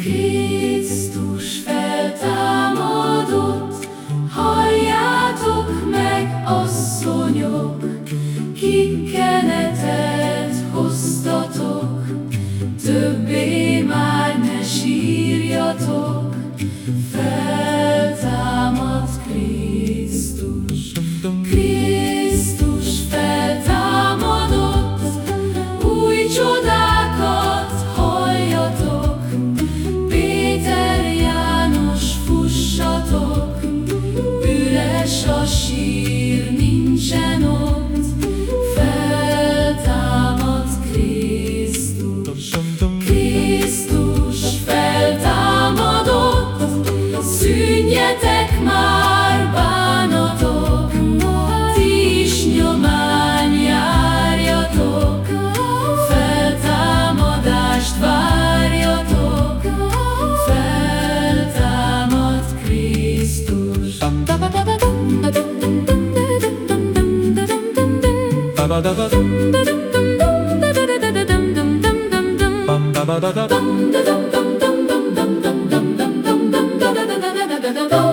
Krisztus feltámadott, halljátok meg, asszonyok, kikenetet hoztatok, többé már ne sírjatok, szűnjetek már bánatok, ti is nyomán járjatok, feltámadást várjatok, feltámad Krisztus.